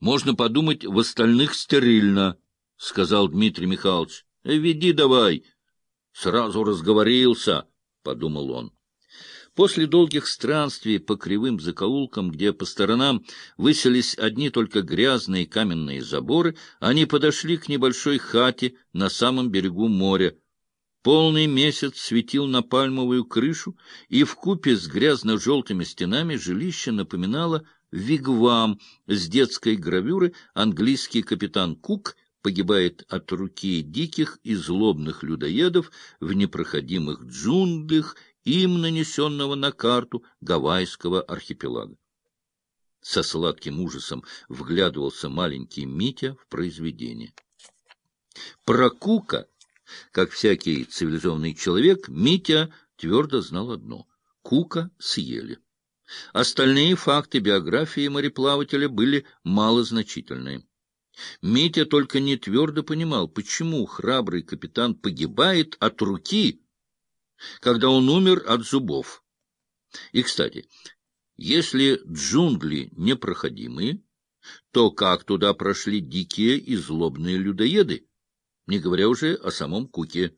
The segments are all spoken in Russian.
Можно подумать, в остальных стерильно, — сказал Дмитрий Михайлович. «Э, — Веди давай. Сразу разговорился, — подумал он. После долгих странствий по кривым закоулкам, где по сторонам выселись одни только грязные каменные заборы, они подошли к небольшой хате на самом берегу моря. Полный месяц светил на пальмовую крышу, и в купе с грязно-желтыми стенами жилище напоминало вигвам с детской гравюры английский капитан Кук погибает от руки диких и злобных людоедов в непроходимых джунглях им нанесенного на карту Гавайского архипелага. Со сладким ужасом вглядывался маленький Митя в произведение. Про Кука, как всякий цивилизованный человек, Митя твердо знал одно — Кука съели. Остальные факты биографии мореплавателя были малозначительные. Митя только не твердо понимал, почему храбрый капитан погибает от руки, когда он умер от зубов. И, кстати, если джунгли непроходимые, то как туда прошли дикие и злобные людоеды, не говоря уже о самом Куке?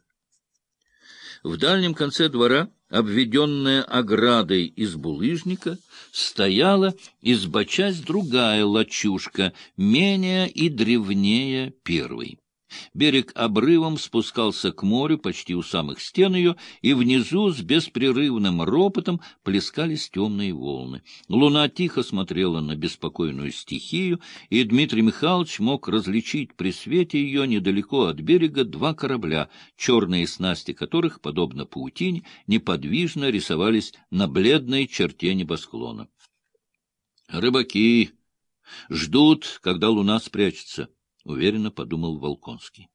В дальнем конце двора, обведенная оградой из булыжника, стояла, избочась другая лачушка, менее и древнее первой. Берег обрывом спускался к морю почти у самых стен ее, и внизу с беспрерывным ропотом плескались темные волны. Луна тихо смотрела на беспокойную стихию, и Дмитрий Михайлович мог различить при свете ее недалеко от берега два корабля, черные снасти которых, подобно паутине, неподвижно рисовались на бледной черте небосклона. «Рыбаки ждут, когда луна спрячется». — уверенно подумал Волконский.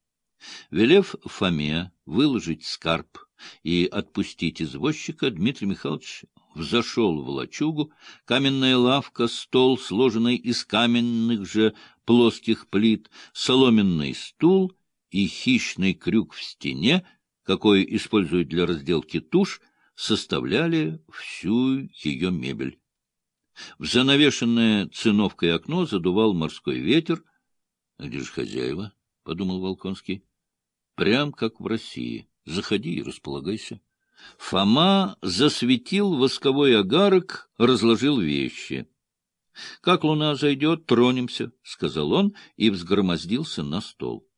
Велев Фоме выложить скарб и отпустить извозчика, Дмитрий Михайлович взошел в лачугу. Каменная лавка, стол, сложенный из каменных же плоских плит, соломенный стул и хищный крюк в стене, какой используют для разделки туш, составляли всю ее мебель. В занавешенное циновкой окно задувал морской ветер —— Где же хозяева? — подумал Волконский. — Прям как в России. Заходи и располагайся. Фома засветил восковой огарок, разложил вещи. — Как луна зайдет, тронемся, — сказал он и взгромоздился на стол.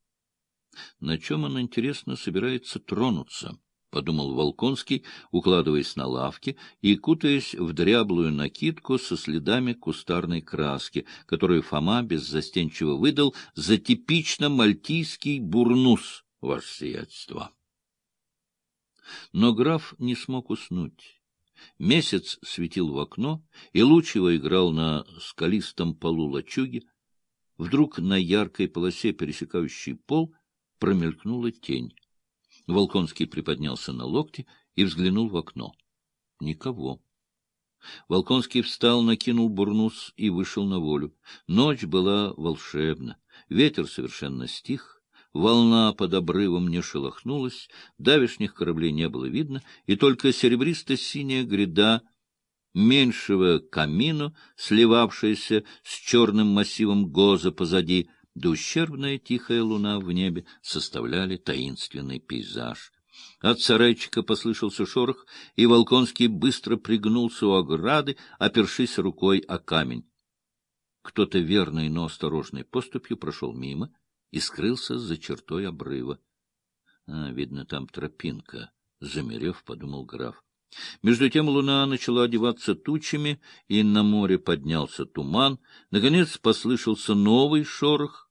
На чем он, интересно, собирается тронуться? — подумал Волконский, укладываясь на лавке и кутаясь в дряблую накидку со следами кустарной краски, которую Фома беззастенчиво выдал за типично мальтийский бурнус, ваше сиятельство. Но граф не смог уснуть. Месяц светил в окно, и луч его играл на скалистом полу лачуги. Вдруг на яркой полосе, пересекающей пол, промелькнула тень. Волконский приподнялся на локте и взглянул в окно. Никого. Волконский встал, накинул бурнус и вышел на волю. Ночь была волшебна. Ветер совершенно стих. Волна под обрывом не шелохнулась, давешних кораблей не было видно, и только серебристо-синяя гряда меньшего камину, сливавшаяся с черным массивом гоза позади, да ущербная тихая луна в небе составляли таинственный пейзаж. От сарайчика послышался шорох, и Волконский быстро пригнулся у ограды, опершись рукой о камень. Кто-то верный, но осторожной поступью прошел мимо и скрылся за чертой обрыва. А, видно, там тропинка, — замерев, подумал граф. Между тем луна начала одеваться тучами, и на море поднялся туман. Наконец послышался новый шорох,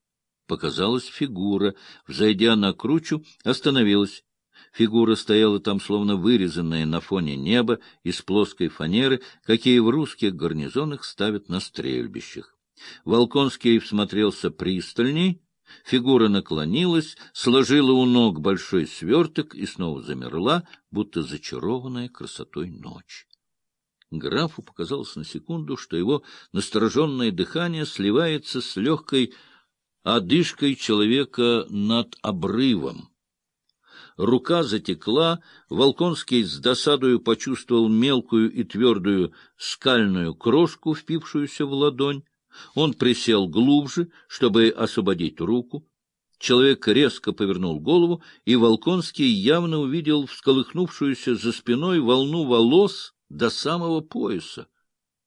Показалась фигура. Взойдя на кручу, остановилась. Фигура стояла там, словно вырезанная на фоне неба из плоской фанеры, какие в русских гарнизонах ставят на стрельбищах. Волконский всмотрелся пристальней. Фигура наклонилась, сложила у ног большой сверток и снова замерла, будто зачарованная красотой ночь. Графу показалось на секунду, что его настороженное дыхание сливается с легкой одышкой человека над обрывом. Рука затекла, Волконский с досадою почувствовал мелкую и твердую скальную крошку, впившуюся в ладонь. Он присел глубже, чтобы освободить руку. Человек резко повернул голову, и Волконский явно увидел всколыхнувшуюся за спиной волну волос до самого пояса.